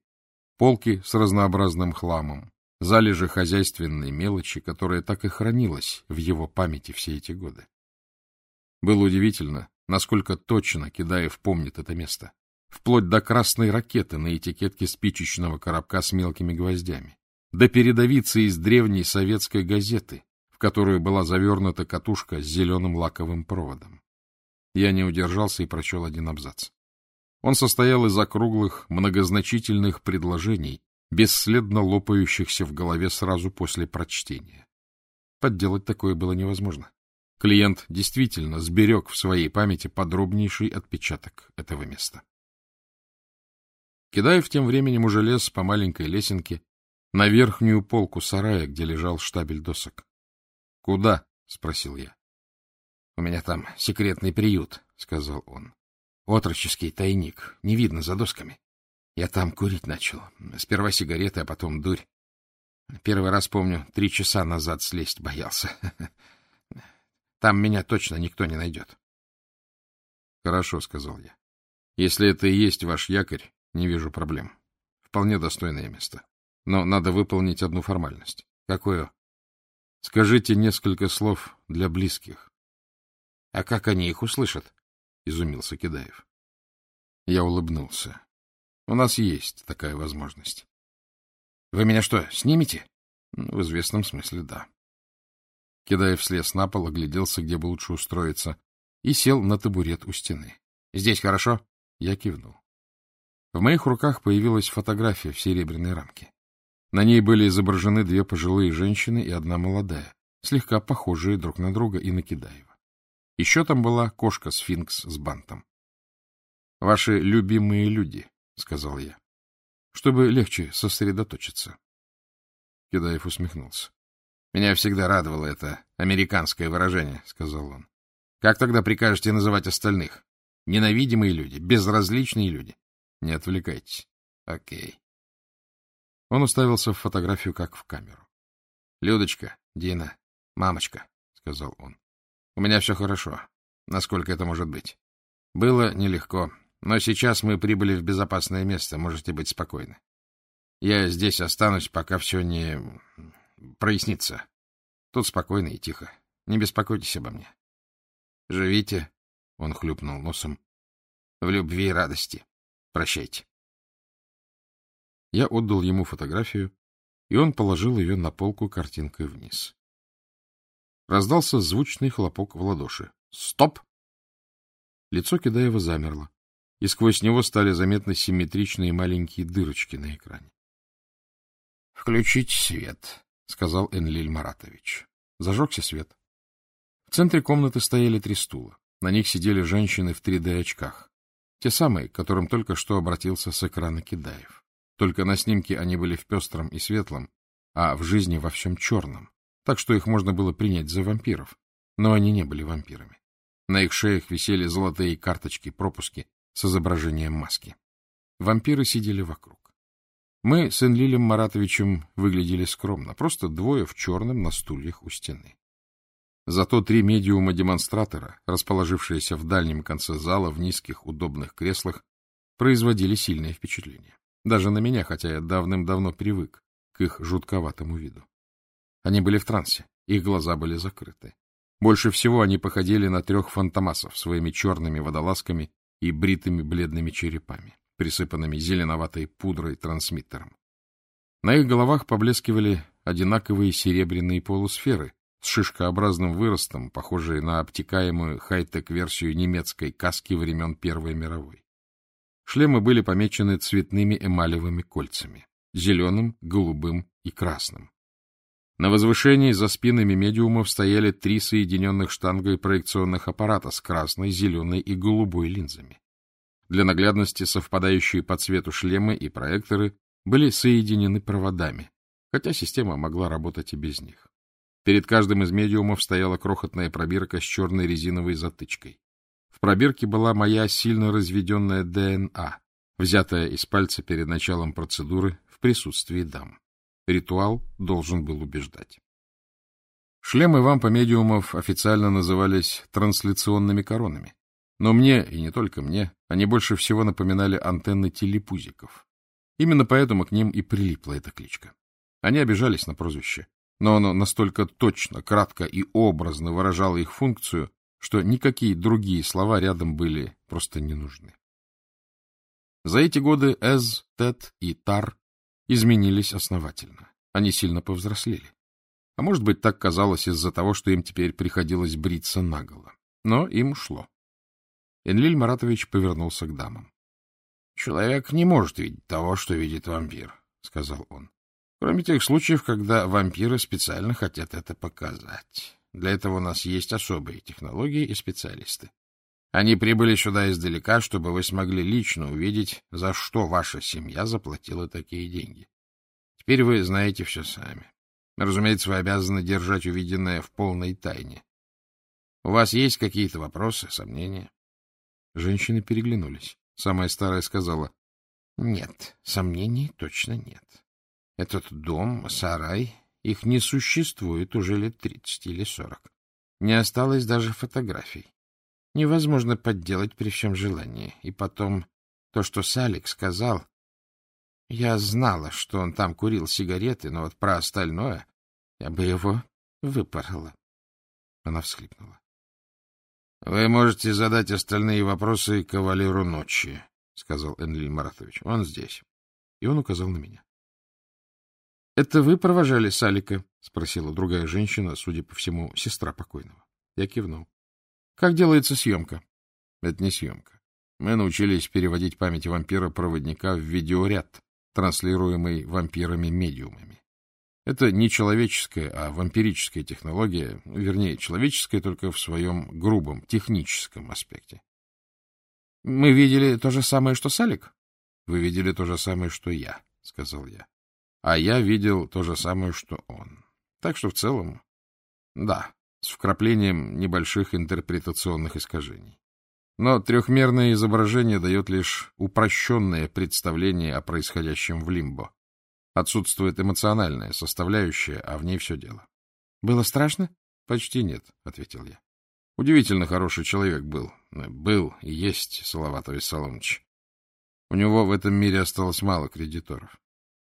Полки с разнообразным хламом, залежи хозяйственной мелочи, которая так и хранилась в его памяти все эти годы. Было удивительно, насколько точно Кидаев помнит это место вплоть до красной ракеты на этикетке спичечного коробка с мелкими гвоздями, до передовицы из древней советской газеты, в которую была завернута катушка с зеленым лаковым проводом. Я не удержался и прочел один абзац. Он состоял из округлых, многозначительных предложений, бесследно лопающихся в голове сразу после прочтения. Подделать такое было невозможно. Клиент действительно сберег в своей памяти подробнейший отпечаток этого места. Кидаев тем временем уже лез по маленькой лесенке на верхнюю полку сарая, где лежал штабель досок. — Куда? — спросил я. — У меня там секретный приют, — сказал он. — Отроческий тайник, не видно за досками. Я там курить начал. Сперва сигареты, а потом дурь. Первый раз, помню, три часа назад слезть боялся. Там меня точно никто не найдет. — Хорошо, — сказал я. — Если это и есть ваш якорь, не вижу проблем. Вполне достойное место. Но надо выполнить одну формальность. Какую? Скажите несколько слов для близких. — А как они их услышат? — изумился Кидаев. Я улыбнулся. У нас есть такая возможность. — Вы меня что, снимете? — В известном смысле, да. Кидаев слез на пол, огляделся, где бы лучше устроиться, и сел на табурет у стены. — Здесь хорошо? Я кивнул. В моих руках появилась фотография в серебряной рамке. На ней были изображены две пожилые женщины и одна молодая, слегка похожие друг на друга и на Кидаева. Еще там была кошка-сфинкс с бантом. — Ваши любимые люди, — сказал я, — чтобы легче сосредоточиться. Кидаев усмехнулся. — Меня всегда радовало это американское выражение, — сказал он. — Как тогда прикажете называть остальных? Ненавидимые люди, безразличные люди. Не отвлекайтесь. Окей. Он уставился в фотографию, как в камеру. — Людочка, Дина, мамочка, — сказал он. — У меня все хорошо, насколько это может быть. Было нелегко, но сейчас мы прибыли в безопасное место, можете быть спокойны. Я здесь останусь, пока все не прояснится. Тут спокойно и тихо. Не беспокойтесь обо мне. Живите, — он хлюпнул носом, — в любви и радости. Прощайте. Я отдал ему фотографию, и он положил ее на полку картинкой вниз. Раздался звучный хлопок в ладоши. «Стоп!» Лицо Кидаева замерло, и сквозь него стали заметны симметричные маленькие дырочки на экране. — Включить свет, — сказал Энлиль Маратович. Зажегся свет. В центре комнаты стояли три стула. На них сидели женщины в 3D-очках. Те самые, к которым только что обратился с экрана Кидаев. Только на снимке они были в пестром и светлом, а в жизни во всем черном, так что их можно было принять за вампиров. Но они не были вампирами. На их шеях висели золотые карточки-пропуски с изображением маски. Вампиры сидели вокруг. Мы с Энлилем Маратовичем выглядели скромно, просто двое в черном на стульях у стены. Зато три медиума-демонстратора, расположившиеся в дальнем конце зала в низких удобных креслах, производили сильное впечатление. Даже на меня, хотя я давным-давно привык к их жутковатому виду. Они были в трансе, их глаза были закрыты. Больше всего они походили на трех фантомасов своими черными водолазками и бритыми бледными черепами, присыпанными зеленоватой пудрой трансмиттером. На их головах поблескивали одинаковые серебряные полусферы с шишкообразным выростом, похожие на обтекаемую хай-тек-версию немецкой каски времен Первой мировой. Шлемы были помечены цветными эмалевыми кольцами — зеленым, голубым и красным. На возвышении за спинами медиумов стояли три соединенных штангой проекционных аппарата с красной, зеленой и голубой линзами. Для наглядности совпадающие по цвету шлемы и проекторы были соединены проводами, хотя система могла работать и без них. Перед каждым из медиумов стояла крохотная пробирка с черной резиновой затычкой. В пробирке была моя сильно разведенная ДНА, взятая из пальца перед началом процедуры в присутствии дам. Ритуал должен был убеждать. Шлемы вампа-медиумов официально назывались трансляционными коронами. Но мне, и не только мне, они больше всего напоминали антенны телепузиков. Именно поэтому к ним и прилипла эта кличка. Они обижались на прозвище, но оно настолько точно, кратко и образно выражало их функцию, что никакие другие слова рядом были просто не нужны. За эти годы Эз, Тет и Тар изменились основательно. Они сильно повзрослели. А может быть, так казалось из-за того, что им теперь приходилось бриться наголо. Но им шло. Энлиль Маратович повернулся к дамам. — Человек не может видеть того, что видит вампир, — сказал он. Кроме тех случаев, когда вампиры специально хотят это показать. Для этого у нас есть особые технологии и специалисты. Они прибыли сюда издалека, чтобы вы смогли лично увидеть, за что ваша семья заплатила такие деньги. Теперь вы знаете все сами. Разумеется, вы обязаны держать увиденное в полной тайне. У вас есть какие-то вопросы, сомнения? Женщины переглянулись. Самая старая сказала, — Нет, сомнений точно нет. Этот дом, сарай, их не существует уже лет тридцать или сорок. Не осталось даже фотографий невозможно подделать при всем желании. И потом, то, что Салик сказал... Я знала, что он там курил сигареты, но вот про остальное я бы его выпорола. Она всхлипнула. — Вы можете задать остальные вопросы кавалеру ночи, — сказал Энлиль Маратович. — Он здесь. И он указал на меня. — Это вы провожали Салика? — спросила другая женщина, судя по всему, сестра покойного. Я кивнул. Как делается съемка? Это не съемка. Мы научились переводить память вампира-проводника в видеоряд, транслируемый вампирами-медиумами. Это не человеческая, а вампирическая технология, вернее, человеческая только в своем грубом, техническом аспекте. — Мы видели то же самое, что Салик? — Вы видели то же самое, что я, — сказал я. — А я видел то же самое, что он. Так что в целом, да, с вкраплением небольших интерпретационных искажений. Но трехмерное изображение дает лишь упрощенное представление о происходящем в лимбо. Отсутствует эмоциональная составляющая, а в ней все дело. — Было страшно? — Почти нет, — ответил я. Удивительно хороший человек был. Был и есть Салаватов Виссаломович. У него в этом мире осталось мало кредиторов.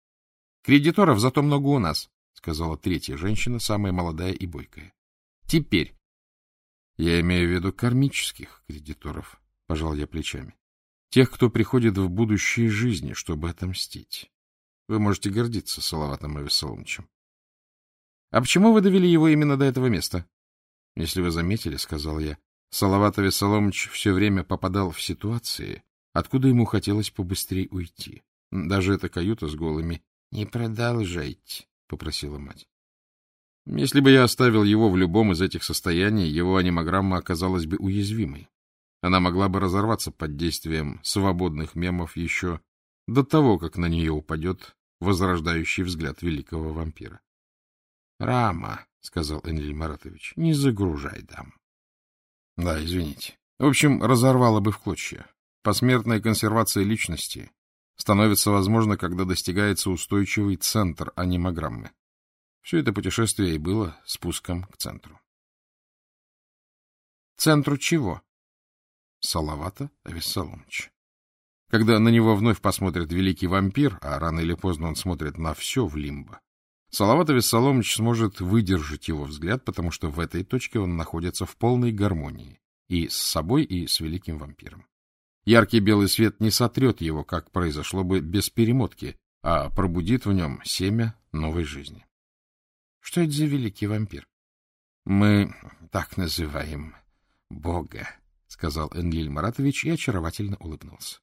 — Кредиторов зато много у нас, — сказала третья женщина, самая молодая и бойкая. Теперь. Я имею в виду кармических кредиторов, пожал я плечами. Тех, кто приходит в будущие жизни, чтобы отомстить. Вы можете гордиться Салаватом Авесоломовичем. — А почему вы довели его именно до этого места? — Если вы заметили, — сказал я, — Салават Авесоломович все время попадал в ситуации, откуда ему хотелось побыстрее уйти. Даже эта каюта с голыми. — Не продолжайте, — попросила мать. Если бы я оставил его в любом из этих состояний, его анимограмма оказалась бы уязвимой. Она могла бы разорваться под действием свободных мемов еще до того, как на нее упадет возрождающий взгляд великого вампира. — Рама, — сказал Энлиль Маратович, — не загружай дам. — Да, извините. В общем, разорвало бы в клочья. Посмертная консервация личности становится возможна, когда достигается устойчивый центр анимограммы. Все это путешествие и было спуском к центру. Центру чего? Салавата Авессаломович. Когда на него вновь посмотрит великий вампир, а рано или поздно он смотрит на все в лимбо, Салават Вессаломович сможет выдержать его взгляд, потому что в этой точке он находится в полной гармонии и с собой, и с великим вампиром. Яркий белый свет не сотрет его, как произошло бы без перемотки, а пробудит в нем семя новой жизни. Что это за великий вампир? — Мы так называем Бога, — сказал Энлиль Маратович и очаровательно улыбнулся.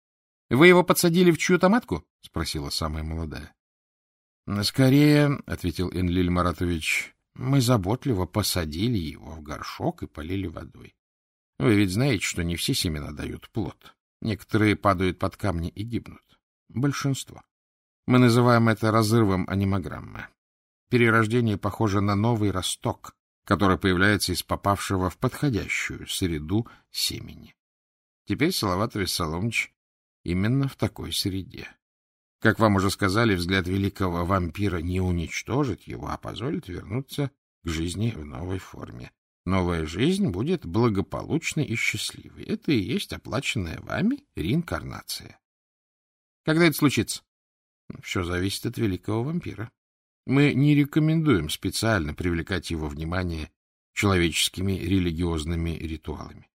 — Вы его подсадили в чью-то матку? — спросила самая молодая. — Скорее, — ответил Энлиль Маратович, — мы заботливо посадили его в горшок и полили водой. Вы ведь знаете, что не все семена дают плод. Некоторые падают под камни и гибнут. Большинство. Мы называем это разрывом анимограммы. Перерождение похоже на новый росток, который появляется из попавшего в подходящую среду семени. Теперь Салават Вессаломович именно в такой среде. Как вам уже сказали, взгляд великого вампира не уничтожит его, а позволит вернуться к жизни в новой форме. Новая жизнь будет благополучной и счастливой. Это и есть оплаченная вами реинкарнация. Когда это случится? Все зависит от великого вампира. Мы не рекомендуем специально привлекать его внимание человеческими религиозными ритуалами.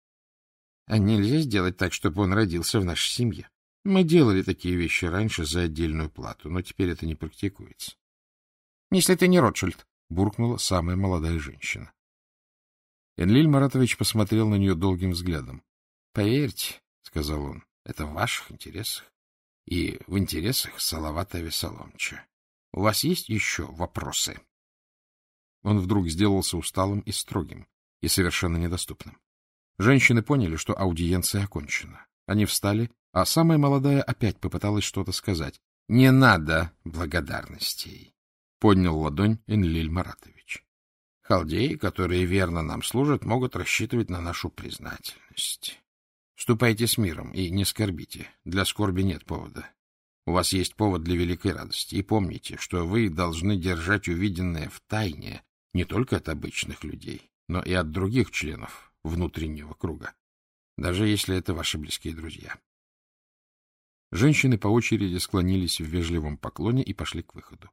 А нельзя сделать так, чтобы он родился в нашей семье. Мы делали такие вещи раньше за отдельную плату, но теперь это не практикуется. — Если ты не Ротшильд, — буркнула самая молодая женщина. Энлиль Маратович посмотрел на нее долгим взглядом. — Поверьте, — сказал он, — это в ваших интересах и в интересах Салавата Весоломча. У вас есть еще вопросы? Он вдруг сделался усталым и строгим, и совершенно недоступным. Женщины поняли, что аудиенция окончена. Они встали, а самая молодая опять попыталась что-то сказать. — Не надо благодарностей, — поднял ладонь Энлиль Маратович. Халдеи, которые верно нам служат, могут рассчитывать на нашу признательность. Ступайте с миром и не скорбите. Для скорби нет повода. У вас есть повод для великой радости. И помните, что вы должны держать увиденное в тайне не только от обычных людей, но и от других членов внутреннего круга, даже если это ваши близкие друзья. Женщины по очереди склонились в вежливом поклоне и пошли к выходу.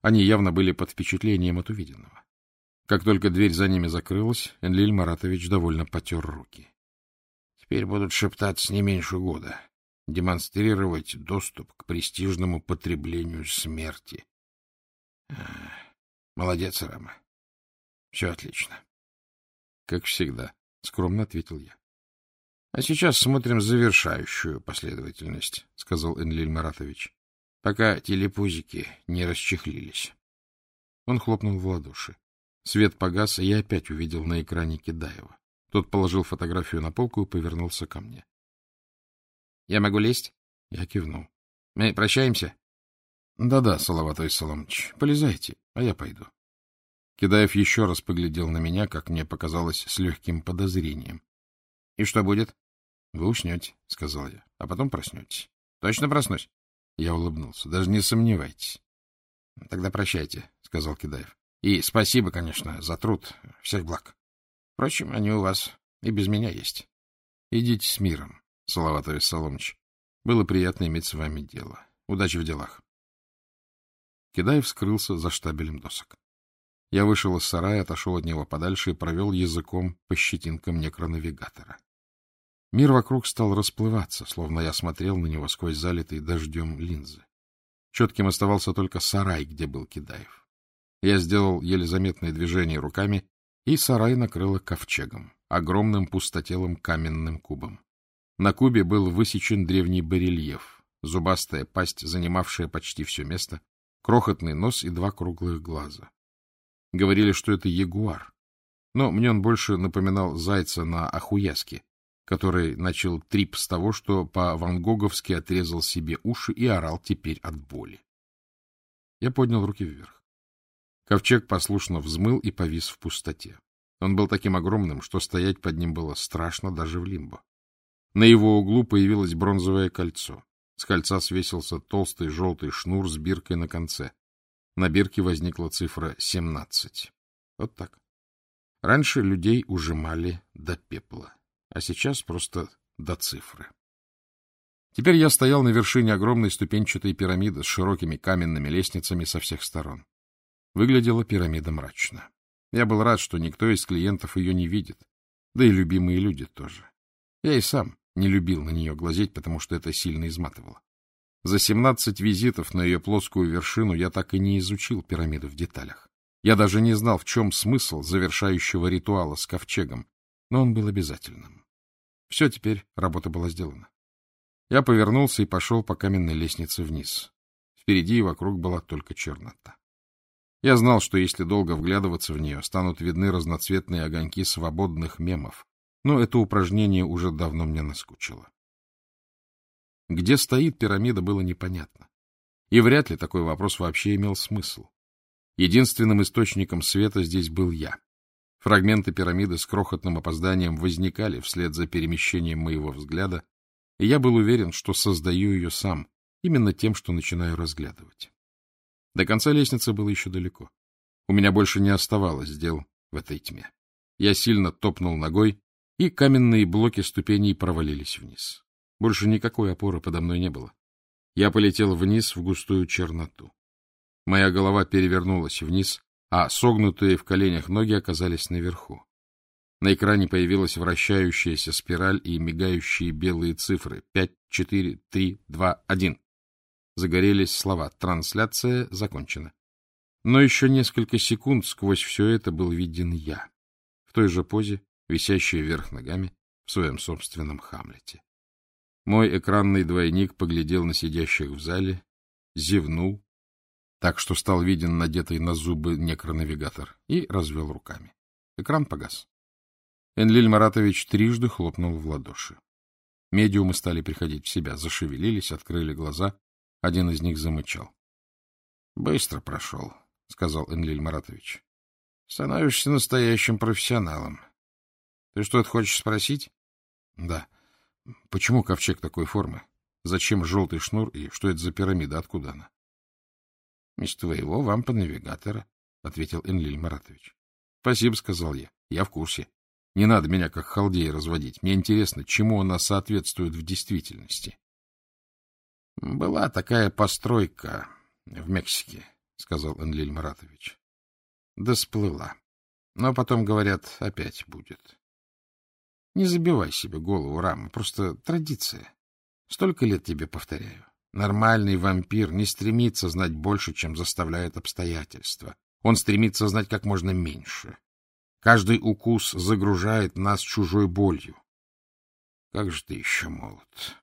Они явно были под впечатлением от увиденного. Как только дверь за ними закрылась, Энлиль Маратович довольно потер руки. — Теперь будут шептаться не меньше года демонстрировать доступ к престижному потреблению смерти. Молодец, Рама. Все отлично. Как всегда, скромно ответил я. А сейчас смотрим завершающую последовательность, сказал Энлиль Маратович, пока телепузики не расчехлились. Он хлопнул в ладоши. Свет погас, и я опять увидел на экране Кидаева. Тот положил фотографию на полку и повернулся ко мне. — Я могу лезть? Я кивнул. — Мы прощаемся? Да — Да-да, Салават Айсаламович, полезайте, а я пойду. Кидаев еще раз поглядел на меня, как мне показалось, с легким подозрением. — И что будет? — Вы уснете, — сказал я, — а потом проснетесь. — Точно проснусь? Я улыбнулся. — Даже не сомневайтесь. — Тогда прощайте, — сказал Кидаев. — И спасибо, конечно, за труд. Всех благ. Впрочем, они у вас и без меня есть. Идите с миром. Салават Соломович. Было приятно иметь с вами дело. Удачи в делах. Кидаев скрылся за штабелем досок. Я вышел из сарая, отошел от него подальше и провел языком по щетинкам некронавигатора. Мир вокруг стал расплываться, словно я смотрел на него сквозь залитые дождем линзы. Четким оставался только сарай, где был Кидаев. Я сделал еле заметное движение руками, и сарай накрыло ковчегом, огромным пустотелым каменным кубом. На кубе был высечен древний барельеф, зубастая пасть, занимавшая почти все место, крохотный нос и два круглых глаза. Говорили, что это ягуар, но мне он больше напоминал зайца на Ахуяске, который начал трип с того, что по-вангоговски отрезал себе уши и орал теперь от боли. Я поднял руки вверх. Ковчег послушно взмыл и повис в пустоте. Он был таким огромным, что стоять под ним было страшно даже в лимбо. На его углу появилось бронзовое кольцо. С кольца свесился толстый желтый шнур с биркой на конце. На бирке возникла цифра 17. Вот так. Раньше людей ужимали до пепла, а сейчас просто до цифры. Теперь я стоял на вершине огромной ступенчатой пирамиды с широкими каменными лестницами со всех сторон. Выглядела пирамида мрачно. Я был рад, что никто из клиентов ее не видит, да и любимые люди тоже. Я и сам не любил на нее глазеть, потому что это сильно изматывало. За семнадцать визитов на ее плоскую вершину я так и не изучил пирамиду в деталях. Я даже не знал, в чем смысл завершающего ритуала с ковчегом, но он был обязательным. Все, теперь работа была сделана. Я повернулся и пошел по каменной лестнице вниз. Впереди и вокруг была только чернота. Я знал, что если долго вглядываться в нее, станут видны разноцветные огоньки свободных мемов, но это упражнение уже давно мне наскучило. Где стоит пирамида, было непонятно. И вряд ли такой вопрос вообще имел смысл. Единственным источником света здесь был я. Фрагменты пирамиды с крохотным опозданием возникали вслед за перемещением моего взгляда, и я был уверен, что создаю ее сам, именно тем, что начинаю разглядывать. До конца лестницы было еще далеко. У меня больше не оставалось дел в этой тьме. Я сильно топнул ногой, и каменные блоки ступеней провалились вниз. Больше никакой опоры подо мной не было. Я полетел вниз в густую черноту. Моя голова перевернулась вниз, а согнутые в коленях ноги оказались наверху. На экране появилась вращающаяся спираль и мигающие белые цифры. Пять, четыре, три, два, один. Загорелись слова «Трансляция закончена». Но еще несколько секунд сквозь все это был виден я. В той же позе, висящий вверх ногами, в своем собственном Хамлете. Мой экранный двойник поглядел на сидящих в зале, зевнул, так что стал виден надетый на зубы некронавигатор, и развел руками. Экран погас. Энлиль Маратович трижды хлопнул в ладоши. Медиумы стали приходить в себя, зашевелились, открыли глаза. Один из них замычал. — Быстро прошел, — сказал Энлиль Маратович. — Становишься настоящим профессионалом. Ты что-то хочешь спросить? — Да. Почему ковчег такой формы? Зачем желтый шнур и что это за пирамида? Откуда она? — Из твоего вампа-навигатора, — ответил Энлиль Маратович. — Спасибо, — сказал я. — Я в курсе. Не надо меня как халдея разводить. Мне интересно, чему она соответствует в действительности. — Была такая постройка в Мексике, — сказал Энлиль Маратович. — Да сплыла. Но потом, говорят, опять будет. Не забивай себе голову, Рама, просто традиция. Столько лет тебе повторяю. Нормальный вампир не стремится знать больше, чем заставляет обстоятельства. Он стремится знать как можно меньше. Каждый укус загружает нас чужой болью. Как же ты еще молод.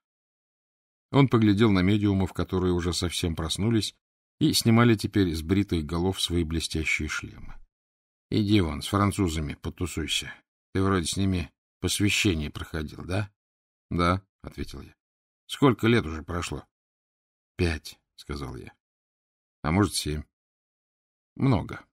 Он поглядел на медиумов, которые уже совсем проснулись и снимали теперь с бритых голов свои блестящие шлемы. — Иди вон, с французами потусуйся. Ты вроде с ними посвящение проходил, да? — Да, — ответил я. — Сколько лет уже прошло? — Пять, — сказал я. — А может, семь. — Много.